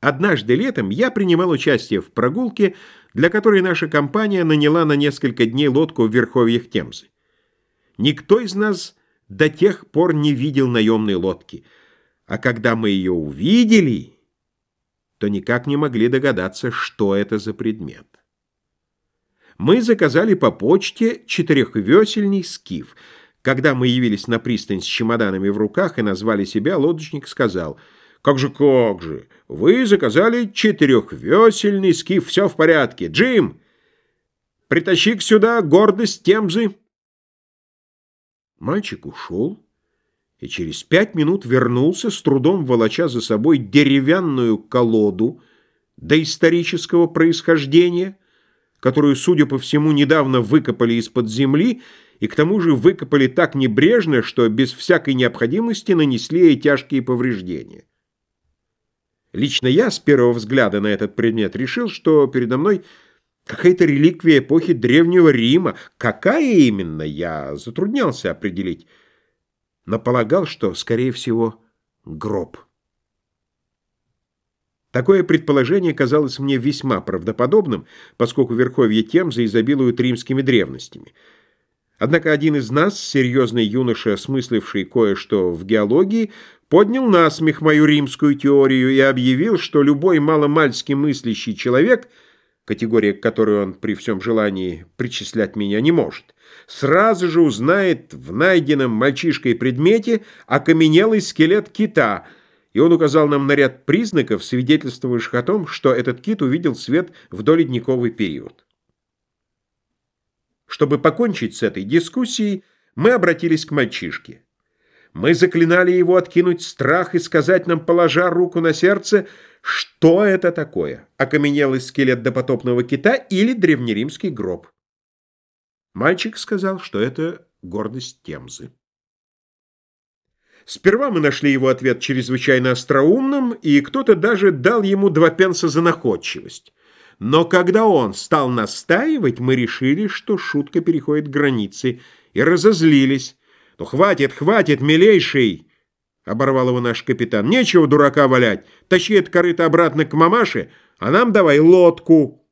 Однажды летом я принимал участие в прогулке, для которой наша компания наняла на несколько дней лодку в верховьях Темзы. Никто из нас до тех пор не видел наемной лодки, а когда мы ее увидели, то никак не могли догадаться, что это за предмет. Мы заказали по почте четырехвесельный скиф. Когда мы явились на пристань с чемоданами в руках и назвали себя, лодочник сказал — «Как же, как же! Вы заказали четырехвесельный скиф, все в порядке. Джим, притащи-ка сюда гордость Темзы!» Мальчик ушел и через пять минут вернулся, с трудом волоча за собой деревянную колоду доисторического происхождения, которую, судя по всему, недавно выкопали из-под земли и к тому же выкопали так небрежно, что без всякой необходимости нанесли ей тяжкие повреждения. Лично я с первого взгляда на этот предмет решил, что передо мной какая-то реликвия эпохи Древнего Рима. Какая именно, я затруднялся определить, но полагал, что, скорее всего, гроб. Такое предположение казалось мне весьма правдоподобным, поскольку верховье Темзы изобилуют римскими древностями. Однако один из нас, серьезный юноша, осмысливший кое-что в геологии, поднял насмех мою римскую теорию и объявил, что любой маломальски мыслящий человек, категория к которой он при всем желании причислять меня не может, сразу же узнает в найденном мальчишкой предмете окаменелый скелет кита, и он указал нам на ряд признаков, свидетельствующих о том, что этот кит увидел свет в доледниковый период. Чтобы покончить с этой дискуссией, мы обратились к мальчишке. Мы заклинали его откинуть страх и сказать нам, положа руку на сердце, что это такое, окаменелый скелет допотопного кита или древнеримский гроб. Мальчик сказал, что это гордость Темзы. Сперва мы нашли его ответ чрезвычайно остроумным, и кто-то даже дал ему два пенса за находчивость. Но когда он стал настаивать, мы решили, что шутка переходит границы, и разозлились. «Ну, хватит, хватит, милейший!» — оборвал его наш капитан. «Нечего дурака валять. Тащи это корыто обратно к мамаше, а нам давай лодку».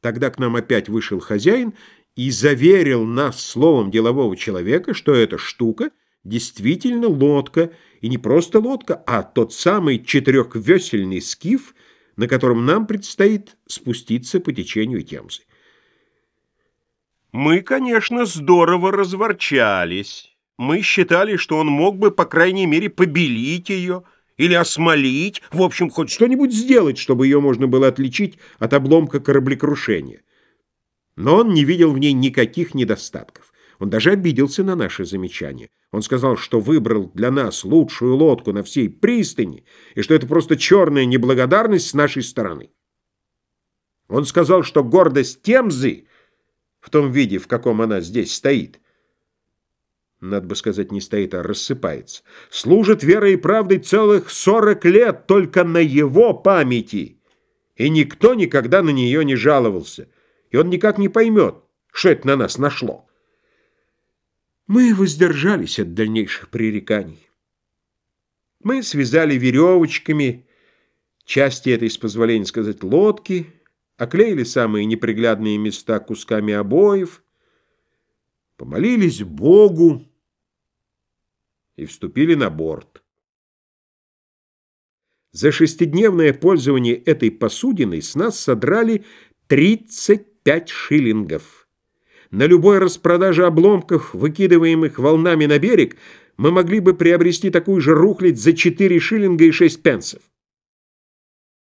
Тогда к нам опять вышел хозяин и заверил нас словом делового человека, что эта штука действительно лодка, и не просто лодка, а тот самый четырехвесельный скиф, на котором нам предстоит спуститься по течению Темзы. Мы, конечно, здорово разворчались. Мы считали, что он мог бы, по крайней мере, побелить ее или осмолить, в общем, хоть что-нибудь сделать, чтобы ее можно было отличить от обломка кораблекрушения. Но он не видел в ней никаких недостатков. Он даже обиделся на наше замечание. Он сказал, что выбрал для нас лучшую лодку на всей пристани, и что это просто черная неблагодарность с нашей стороны. Он сказал, что гордость Темзы в том виде, в каком она здесь стоит, надо бы сказать, не стоит, а рассыпается, служит верой и правдой целых сорок лет только на его памяти, и никто никогда на нее не жаловался, и он никак не поймет, что это на нас нашло. Мы воздержались от дальнейших пререканий. Мы связали веревочками части этой, с позволения сказать, лодки, оклеили самые неприглядные места кусками обоев, помолились Богу и вступили на борт. За шестидневное пользование этой посудиной с нас содрали 35 шиллингов. На любой распродаже обломков, выкидываемых волнами на берег, мы могли бы приобрести такую же рухлядь за 4 шиллинга и 6 пенсов.